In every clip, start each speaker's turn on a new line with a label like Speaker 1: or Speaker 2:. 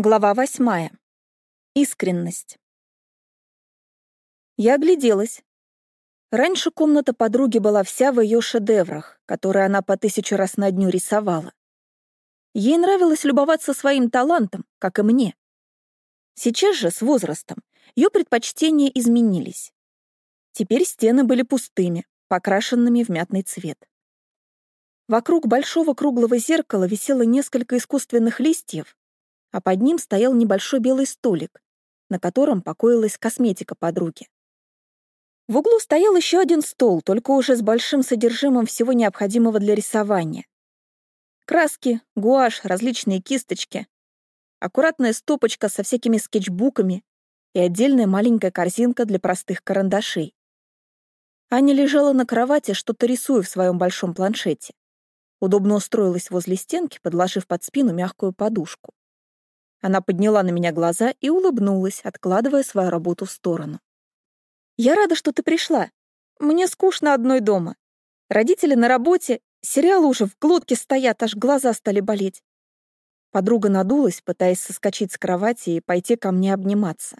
Speaker 1: Глава восьмая. Искренность. Я огляделась. Раньше комната подруги была вся в ее шедеврах, которые она по тысячу раз на дню рисовала. Ей нравилось любоваться своим талантом, как и мне. Сейчас же, с возрастом, ее предпочтения изменились. Теперь стены были пустыми, покрашенными в мятный цвет. Вокруг большого круглого зеркала висело несколько искусственных листьев, а под ним стоял небольшой белый столик, на котором покоилась косметика подруги. В углу стоял еще один стол, только уже с большим содержимым всего необходимого для рисования. Краски, гуашь, различные кисточки, аккуратная стопочка со всякими скетчбуками и отдельная маленькая корзинка для простых карандашей. Аня лежала на кровати, что-то рисуя в своем большом планшете. Удобно устроилась возле стенки, подложив под спину мягкую подушку. Она подняла на меня глаза и улыбнулась, откладывая свою работу в сторону. «Я рада, что ты пришла. Мне скучно одной дома. Родители на работе, сериалы уже в глотке стоят, аж глаза стали болеть». Подруга надулась, пытаясь соскочить с кровати и пойти ко мне обниматься.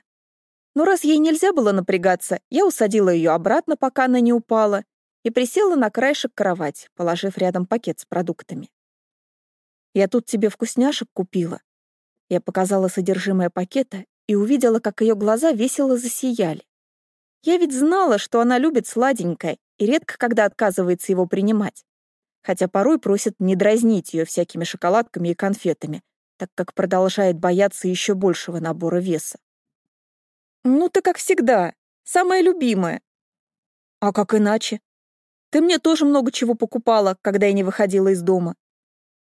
Speaker 1: Но раз ей нельзя было напрягаться, я усадила ее обратно, пока она не упала, и присела на краешек кровати, положив рядом пакет с продуктами. «Я тут тебе вкусняшек купила. Я показала содержимое пакета и увидела, как ее глаза весело засияли. Я ведь знала, что она любит сладенькое и редко когда отказывается его принимать, хотя порой просит не дразнить ее всякими шоколадками и конфетами, так как продолжает бояться еще большего набора веса. «Ну ты как всегда, самая любимая». «А как иначе? Ты мне тоже много чего покупала, когда я не выходила из дома.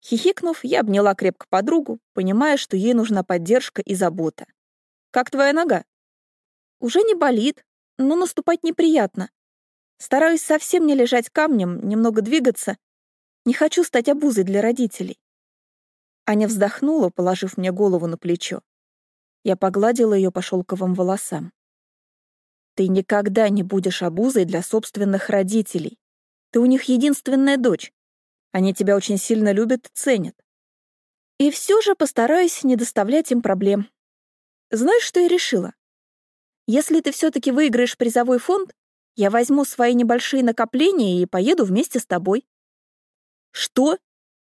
Speaker 1: Хихикнув, я обняла крепко подругу, понимая, что ей нужна поддержка и забота. «Как твоя нога?» «Уже не болит, но наступать неприятно. Стараюсь совсем не лежать камнем, немного двигаться. Не хочу стать обузой для родителей». Аня вздохнула, положив мне голову на плечо. Я погладила ее по шелковым волосам. «Ты никогда не будешь обузой для собственных родителей. Ты у них единственная дочь. Они тебя очень сильно любят и ценят. И все же постараюсь не доставлять им проблем. Знаешь, что я решила? Если ты все-таки выиграешь призовой фонд, я возьму свои небольшие накопления и поеду вместе с тобой. Что?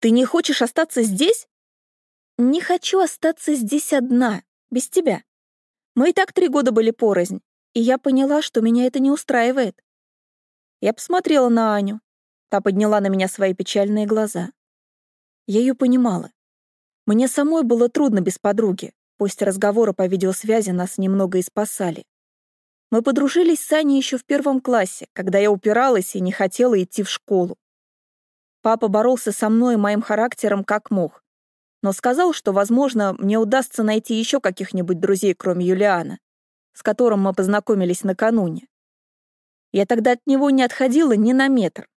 Speaker 1: Ты не хочешь остаться здесь? Не хочу остаться здесь одна, без тебя. Мы и так три года были порознь, и я поняла, что меня это не устраивает. Я посмотрела на Аню. Та подняла на меня свои печальные глаза. Я ее понимала. Мне самой было трудно без подруги, пусть разговоры по видеосвязи нас немного и спасали. Мы подружились с Аней еще в первом классе, когда я упиралась и не хотела идти в школу. Папа боролся со мной и моим характером как мог, но сказал, что, возможно, мне удастся найти еще каких-нибудь друзей, кроме Юлиана, с которым мы познакомились накануне. Я тогда от него не отходила ни на метр,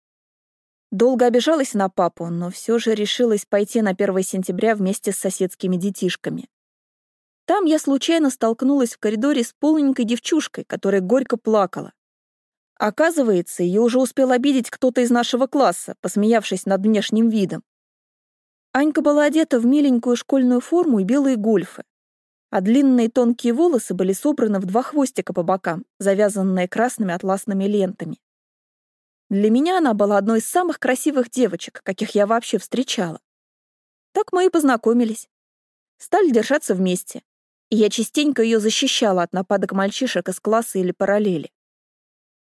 Speaker 1: Долго обижалась на папу, но все же решилась пойти на 1 сентября вместе с соседскими детишками. Там я случайно столкнулась в коридоре с полненькой девчушкой, которая горько плакала. Оказывается, ее уже успел обидеть кто-то из нашего класса, посмеявшись над внешним видом. Анька была одета в миленькую школьную форму и белые гольфы, а длинные тонкие волосы были собраны в два хвостика по бокам, завязанные красными атласными лентами. Для меня она была одной из самых красивых девочек, каких я вообще встречала. Так мы и познакомились. Стали держаться вместе, и я частенько ее защищала от нападок мальчишек из класса или параллели.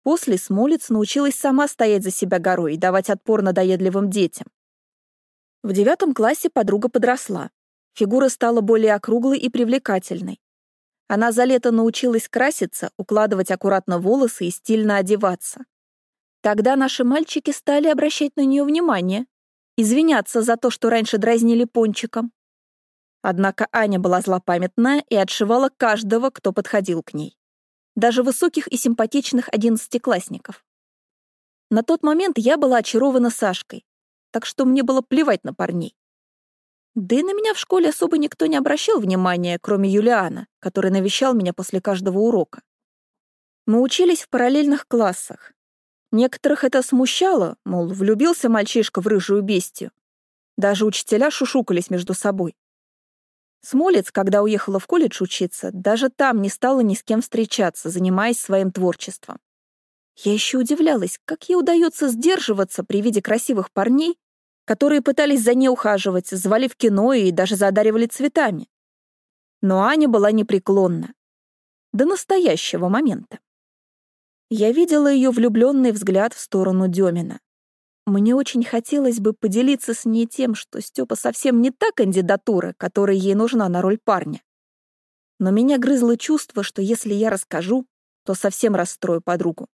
Speaker 1: После Смолец научилась сама стоять за себя горой и давать отпор надоедливым детям. В девятом классе подруга подросла. Фигура стала более округлой и привлекательной. Она за лето научилась краситься, укладывать аккуратно волосы и стильно одеваться. Тогда наши мальчики стали обращать на нее внимание, извиняться за то, что раньше дразнили пончиком. Однако Аня была злопамятная и отшивала каждого, кто подходил к ней. Даже высоких и симпатичных одиннадцатиклассников. На тот момент я была очарована Сашкой, так что мне было плевать на парней. Да и на меня в школе особо никто не обращал внимания, кроме Юлиана, который навещал меня после каждого урока. Мы учились в параллельных классах, Некоторых это смущало, мол, влюбился мальчишка в рыжую бестию. Даже учителя шушукались между собой. Смолец, когда уехала в колледж учиться, даже там не стала ни с кем встречаться, занимаясь своим творчеством. Я еще удивлялась, как ей удается сдерживаться при виде красивых парней, которые пытались за ней ухаживать, звали в кино и даже заодаривали цветами. Но Аня была непреклонна. До настоящего момента. Я видела ее влюбленный взгляд в сторону Демина. Мне очень хотелось бы поделиться с ней тем, что Степа совсем не та кандидатура, которая ей нужна на роль парня. Но меня грызло чувство, что если я расскажу, то совсем расстрою подругу.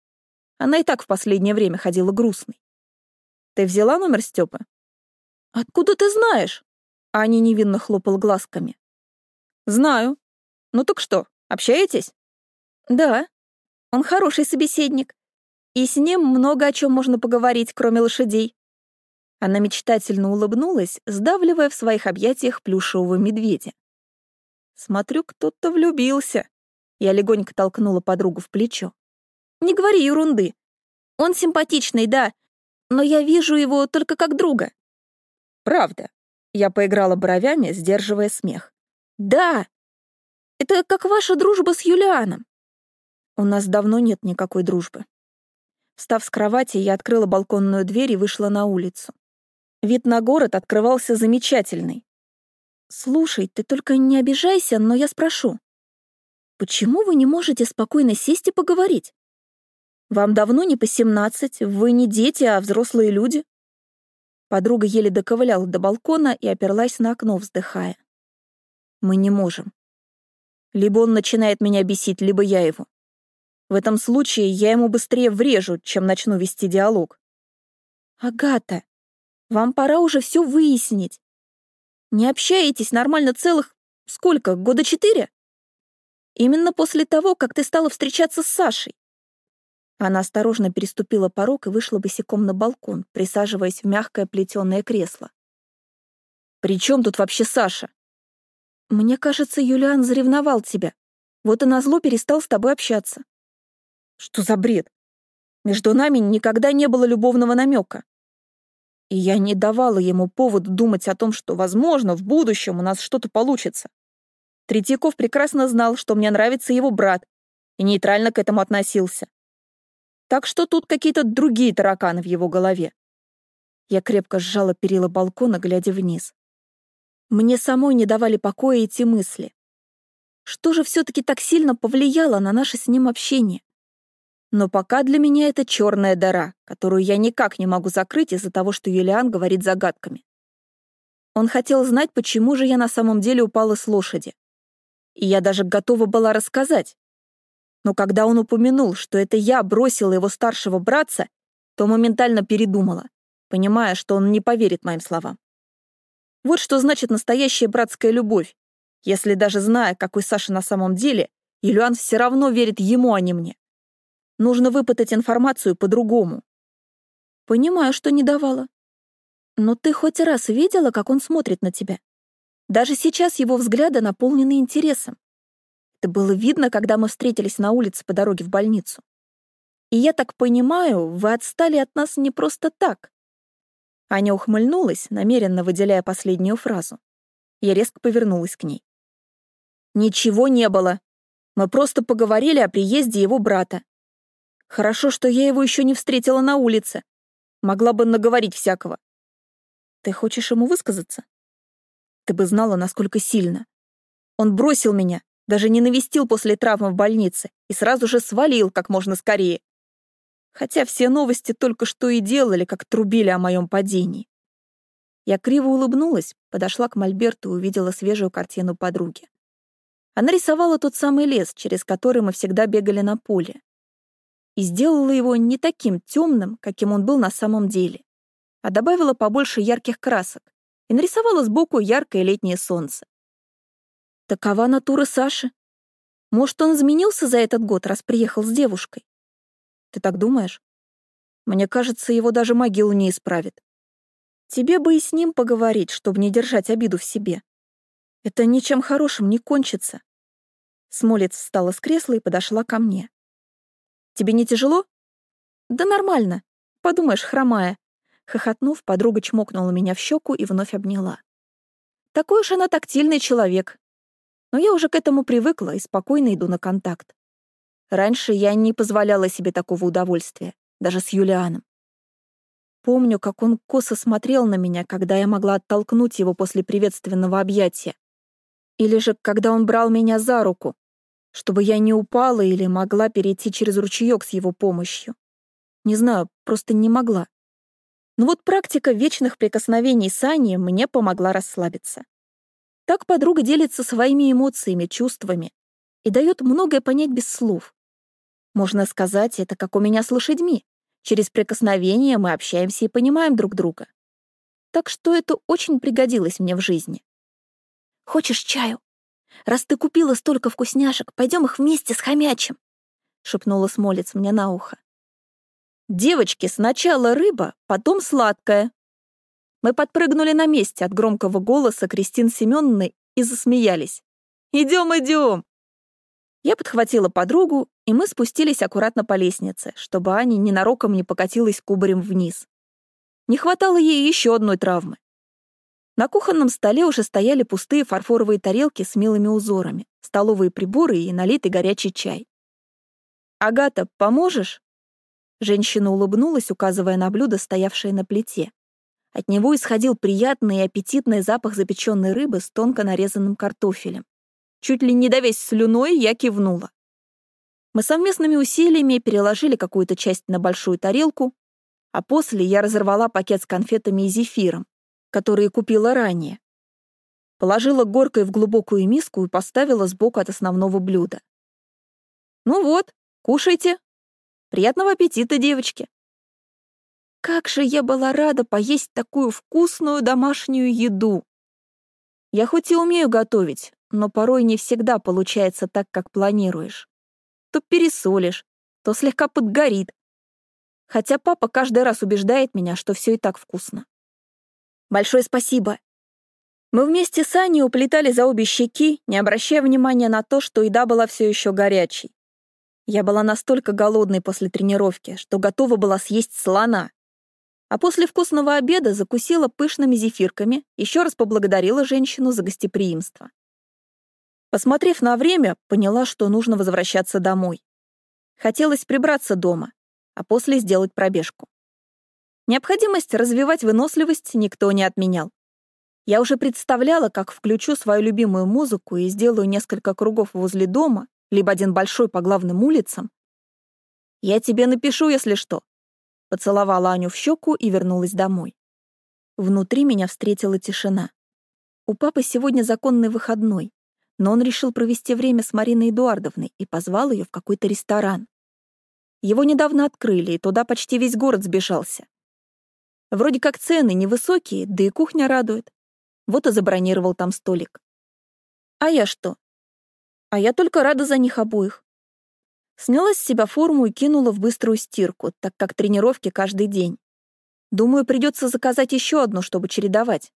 Speaker 1: Она и так в последнее время ходила грустной. «Ты взяла номер Степы?» «Откуда ты знаешь?» Аня невинно хлопал глазками. «Знаю. Ну так что, общаетесь?» «Да. Он хороший собеседник. И с ним много о чем можно поговорить, кроме лошадей». Она мечтательно улыбнулась, сдавливая в своих объятиях плюшевого медведя. «Смотрю, кто-то влюбился». Я легонько толкнула подругу в плечо. Не говори ерунды. Он симпатичный, да, но я вижу его только как друга. Правда. Я поиграла бровями, сдерживая смех. Да. Это как ваша дружба с Юлианом. У нас давно нет никакой дружбы. Встав с кровати, я открыла балконную дверь и вышла на улицу. Вид на город открывался замечательный. «Слушай, ты только не обижайся, но я спрошу. Почему вы не можете спокойно сесть и поговорить? Вам давно не по семнадцать, вы не дети, а взрослые люди». Подруга еле доковыляла до балкона и оперлась на окно, вздыхая. «Мы не можем. Либо он начинает меня бесить, либо я его. В этом случае я ему быстрее врежу, чем начну вести диалог». «Агата, вам пора уже все выяснить. Не общаетесь нормально целых... Сколько, года четыре? Именно после того, как ты стала встречаться с Сашей. Она осторожно переступила порог и вышла босиком на балкон, присаживаясь в мягкое плетеное кресло. «При чем тут вообще Саша?» «Мне кажется, Юлиан заревновал тебя. Вот и назло перестал с тобой общаться». «Что за бред? Между нами никогда не было любовного намека. И я не давала ему повод думать о том, что, возможно, в будущем у нас что-то получится. Третьяков прекрасно знал, что мне нравится его брат, и нейтрально к этому относился. Так что тут какие-то другие тараканы в его голове. Я крепко сжала перила балкона, глядя вниз. Мне самой не давали покоя эти мысли. Что же все-таки так сильно повлияло на наше с ним общение? Но пока для меня это черная дыра, которую я никак не могу закрыть из-за того, что Юлиан говорит загадками. Он хотел знать, почему же я на самом деле упала с лошади. И я даже готова была рассказать, но когда он упомянул, что это я бросила его старшего братца, то моментально передумала, понимая, что он не поверит моим словам. Вот что значит настоящая братская любовь, если даже зная, какой Саша на самом деле, Юлиан все равно верит ему, а не мне. Нужно выпытать информацию по-другому. Понимаю, что не давала. Но ты хоть раз видела, как он смотрит на тебя? Даже сейчас его взгляды наполнены интересом. Это было видно, когда мы встретились на улице по дороге в больницу. И я так понимаю, вы отстали от нас не просто так. Аня ухмыльнулась, намеренно выделяя последнюю фразу. Я резко повернулась к ней. Ничего не было. Мы просто поговорили о приезде его брата. Хорошо, что я его еще не встретила на улице. Могла бы наговорить всякого. Ты хочешь ему высказаться? Ты бы знала, насколько сильно. Он бросил меня, даже не навестил после травмы в больнице и сразу же свалил как можно скорее. Хотя все новости только что и делали, как трубили о моем падении. Я криво улыбнулась, подошла к Мольберту и увидела свежую картину подруги. Она рисовала тот самый лес, через который мы всегда бегали на поле. И сделала его не таким темным, каким он был на самом деле, а добавила побольше ярких красок и нарисовала сбоку яркое летнее солнце. Такова натура Саши. Может, он изменился за этот год, раз приехал с девушкой? Ты так думаешь? Мне кажется, его даже могилу не исправит. Тебе бы и с ним поговорить, чтобы не держать обиду в себе. Это ничем хорошим не кончится. Смолец встала с кресла и подошла ко мне. Тебе не тяжело? Да нормально. Подумаешь, хромая. Хохотнув, подруга чмокнула меня в щеку и вновь обняла. Такой уж она тактильный человек. Но я уже к этому привыкла и спокойно иду на контакт. Раньше я не позволяла себе такого удовольствия, даже с Юлианом. Помню, как он косо смотрел на меня, когда я могла оттолкнуть его после приветственного объятия. Или же, когда он брал меня за руку, чтобы я не упала или могла перейти через ручеек с его помощью. Не знаю, просто не могла. Но вот практика вечных прикосновений с Аней мне помогла расслабиться. Так подруга делится своими эмоциями, чувствами и дает многое понять без слов. Можно сказать, это как у меня с лошадьми. Через прикосновения мы общаемся и понимаем друг друга. Так что это очень пригодилось мне в жизни. «Хочешь чаю? Раз ты купила столько вкусняшек, пойдем их вместе схомячим», — шепнула Смолец мне на ухо. «Девочки, сначала рыба, потом сладкая». Мы подпрыгнули на месте от громкого голоса Кристин Семеновны и засмеялись. «Идем, идем!» Я подхватила подругу, и мы спустились аккуратно по лестнице, чтобы Аня ненароком не покатилась кубарем вниз. Не хватало ей еще одной травмы. На кухонном столе уже стояли пустые фарфоровые тарелки с милыми узорами, столовые приборы и налитый горячий чай. «Агата, поможешь?» Женщина улыбнулась, указывая на блюдо, стоявшее на плите. От него исходил приятный и аппетитный запах запеченной рыбы с тонко нарезанным картофелем. Чуть ли не довесь слюной, я кивнула. Мы совместными усилиями переложили какую-то часть на большую тарелку, а после я разорвала пакет с конфетами и зефиром, которые купила ранее. Положила горкой в глубокую миску и поставила сбоку от основного блюда. «Ну вот, кушайте. Приятного аппетита, девочки!» Как же я была рада поесть такую вкусную домашнюю еду! Я хоть и умею готовить, но порой не всегда получается так, как планируешь. То пересолишь, то слегка подгорит. Хотя папа каждый раз убеждает меня, что все и так вкусно. Большое спасибо. Мы вместе с Аней уплетали за обе щеки, не обращая внимания на то, что еда была все еще горячей. Я была настолько голодной после тренировки, что готова была съесть слона. А после вкусного обеда закусила пышными зефирками, еще раз поблагодарила женщину за гостеприимство. Посмотрев на время, поняла, что нужно возвращаться домой. Хотелось прибраться дома, а после сделать пробежку. Необходимость развивать выносливость никто не отменял. Я уже представляла, как включу свою любимую музыку и сделаю несколько кругов возле дома, либо один большой по главным улицам. «Я тебе напишу, если что», — поцеловала Аню в щеку и вернулась домой. Внутри меня встретила тишина. У папы сегодня законный выходной, но он решил провести время с Мариной Эдуардовной и позвал ее в какой-то ресторан. Его недавно открыли, и туда почти весь город сбежался. Вроде как цены невысокие, да и кухня радует. Вот и забронировал там столик. А я что? А я только рада за них обоих. Сняла с себя форму и кинула в быструю стирку, так как тренировки каждый день. Думаю, придется заказать еще одну, чтобы чередовать.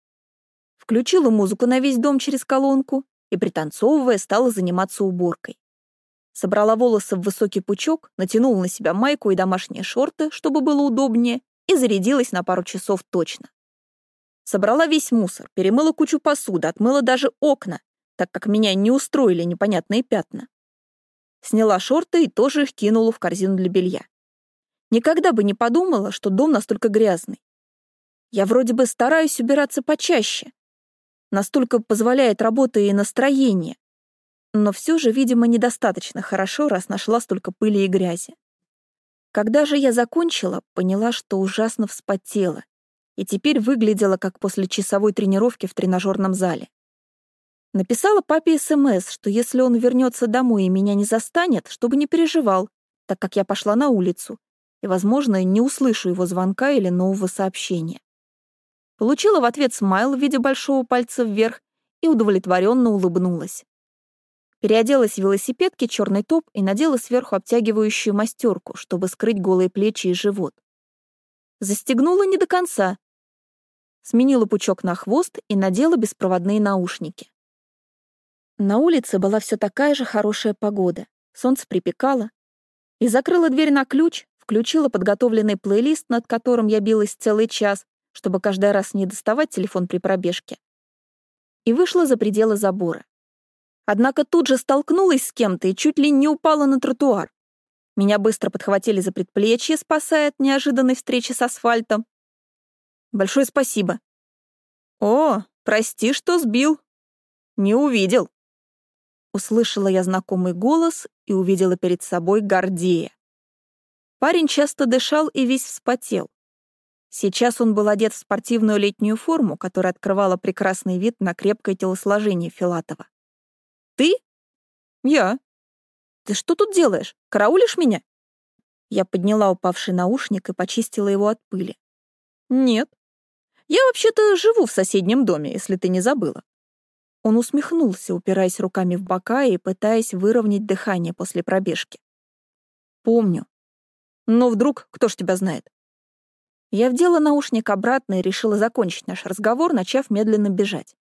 Speaker 1: Включила музыку на весь дом через колонку и, пританцовывая, стала заниматься уборкой. Собрала волосы в высокий пучок, натянула на себя майку и домашние шорты, чтобы было удобнее, и зарядилась на пару часов точно. Собрала весь мусор, перемыла кучу посуды, отмыла даже окна, так как меня не устроили непонятные пятна. Сняла шорты и тоже их кинула в корзину для белья. Никогда бы не подумала, что дом настолько грязный. Я вроде бы стараюсь убираться почаще, Настолько позволяет работа и настроение. Но все же, видимо, недостаточно хорошо, раз нашла столько пыли и грязи. Когда же я закончила, поняла, что ужасно вспотела, и теперь выглядела как после часовой тренировки в тренажерном зале. Написала папе СМС, что если он вернется домой и меня не застанет, чтобы не переживал, так как я пошла на улицу, и, возможно, не услышу его звонка или нового сообщения. Получила в ответ смайл в виде большого пальца вверх и удовлетворенно улыбнулась. Переоделась в велосипедке, черный топ и надела сверху обтягивающую мастерку, чтобы скрыть голые плечи и живот. Застегнула не до конца. Сменила пучок на хвост и надела беспроводные наушники. На улице была все такая же хорошая погода. Солнце припекало. И закрыла дверь на ключ, включила подготовленный плейлист, над которым я билась целый час, чтобы каждый раз не доставать телефон при пробежке. и вышла за пределы забора. Однако тут же столкнулась с кем-то и чуть ли не упала на тротуар. Меня быстро подхватили за предплечье, спасая от неожиданной встречи с асфальтом. Большое спасибо. О, прости, что сбил. Не увидел. Услышала я знакомый голос и увидела перед собой Гордея. Парень часто дышал и весь вспотел. Сейчас он был одет в спортивную летнюю форму, которая открывала прекрасный вид на крепкое телосложение Филатова. «Ты?» «Я». «Ты что тут делаешь? Караулишь меня?» Я подняла упавший наушник и почистила его от пыли. «Нет. Я вообще-то живу в соседнем доме, если ты не забыла». Он усмехнулся, упираясь руками в бока и пытаясь выровнять дыхание после пробежки. «Помню. Но вдруг, кто ж тебя знает?» Я вдела наушник обратно и решила закончить наш разговор, начав медленно бежать.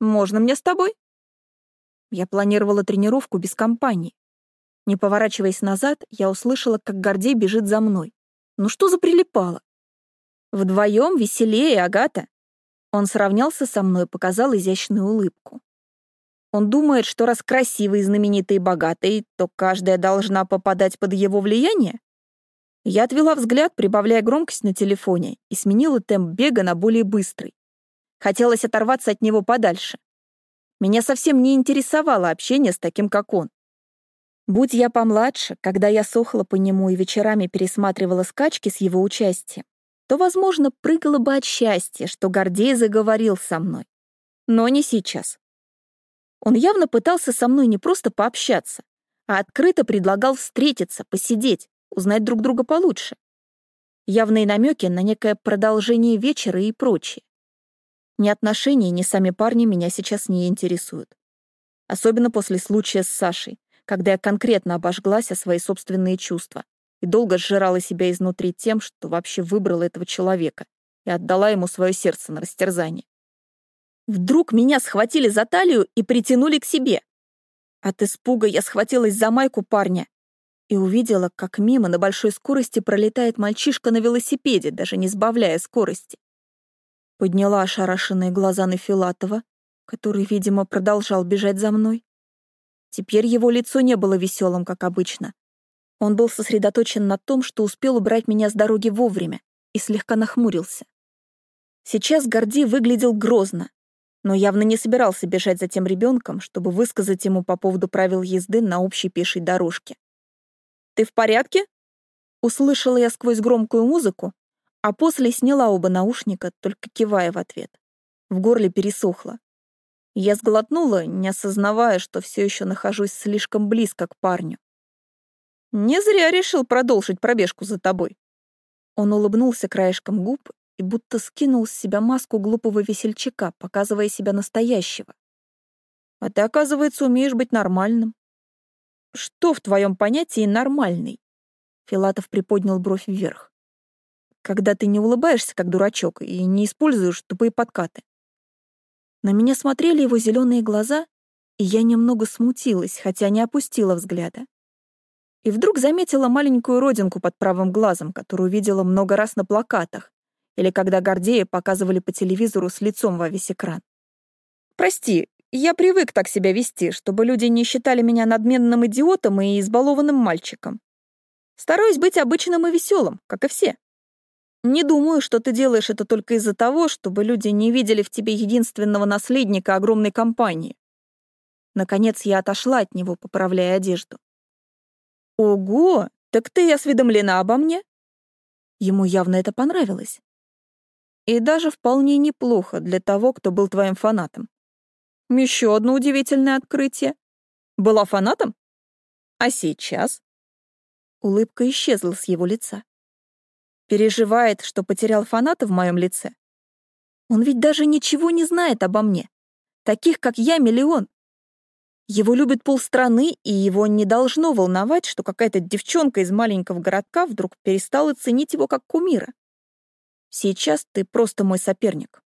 Speaker 1: «Можно мне с тобой?» Я планировала тренировку без компании. Не поворачиваясь назад, я услышала, как Гордей бежит за мной. Ну что за прилипало? Вдвоем веселее, Агата. Он сравнялся со мной и показал изящную улыбку. Он думает, что раз красивый, знаменитый и богатый, то каждая должна попадать под его влияние? Я отвела взгляд, прибавляя громкость на телефоне, и сменила темп бега на более быстрый. Хотелось оторваться от него подальше. Меня совсем не интересовало общение с таким, как он. Будь я помладше, когда я сохла по нему и вечерами пересматривала скачки с его участием, то, возможно, прыгала бы от счастья, что Гордей заговорил со мной. Но не сейчас. Он явно пытался со мной не просто пообщаться, а открыто предлагал встретиться, посидеть, узнать друг друга получше. Явные намеки на некое продолжение вечера и прочее. Ни отношения, ни сами парни меня сейчас не интересуют. Особенно после случая с Сашей, когда я конкретно обожглась о свои собственные чувства и долго сжирала себя изнутри тем, что вообще выбрала этого человека и отдала ему свое сердце на растерзание. Вдруг меня схватили за талию и притянули к себе. От испуга я схватилась за майку парня и увидела, как мимо на большой скорости пролетает мальчишка на велосипеде, даже не сбавляя скорости. Подняла ошарашенные глаза на Филатова, который, видимо, продолжал бежать за мной. Теперь его лицо не было веселым, как обычно. Он был сосредоточен на том, что успел убрать меня с дороги вовремя, и слегка нахмурился. Сейчас Горди выглядел грозно, но явно не собирался бежать за тем ребенком, чтобы высказать ему по поводу правил езды на общей пешей дорожке. «Ты в порядке?» Услышала я сквозь громкую музыку, а после сняла оба наушника, только кивая в ответ. В горле пересохло. Я сглотнула, не осознавая, что все еще нахожусь слишком близко к парню. «Не зря решил продолжить пробежку за тобой». Он улыбнулся краешком губ и будто скинул с себя маску глупого весельчака, показывая себя настоящего. «А ты, оказывается, умеешь быть нормальным. Что в твоем понятии нормальный? Филатов приподнял бровь вверх. Когда ты не улыбаешься, как дурачок, и не используешь тупые подкаты. На меня смотрели его зеленые глаза, и я немного смутилась, хотя не опустила взгляда. И вдруг заметила маленькую родинку под правым глазом, которую видела много раз на плакатах, или когда Гордея показывали по телевизору с лицом во весь экран. «Прости, я привык так себя вести, чтобы люди не считали меня надменным идиотом и избалованным мальчиком. Стараюсь быть обычным и веселым, как и все. Не думаю, что ты делаешь это только из-за того, чтобы люди не видели в тебе единственного наследника огромной компании. Наконец я отошла от него, поправляя одежду. Ого, так ты осведомлена обо мне? Ему явно это понравилось. И даже вполне неплохо для того, кто был твоим фанатом. Еще одно удивительное открытие. Была фанатом? А сейчас? Улыбка исчезла с его лица. Переживает, что потерял фаната в моем лице. Он ведь даже ничего не знает обо мне. Таких, как я, миллион. Его любит полстраны, и его не должно волновать, что какая-то девчонка из маленького городка вдруг перестала ценить его как кумира. Сейчас ты просто мой соперник.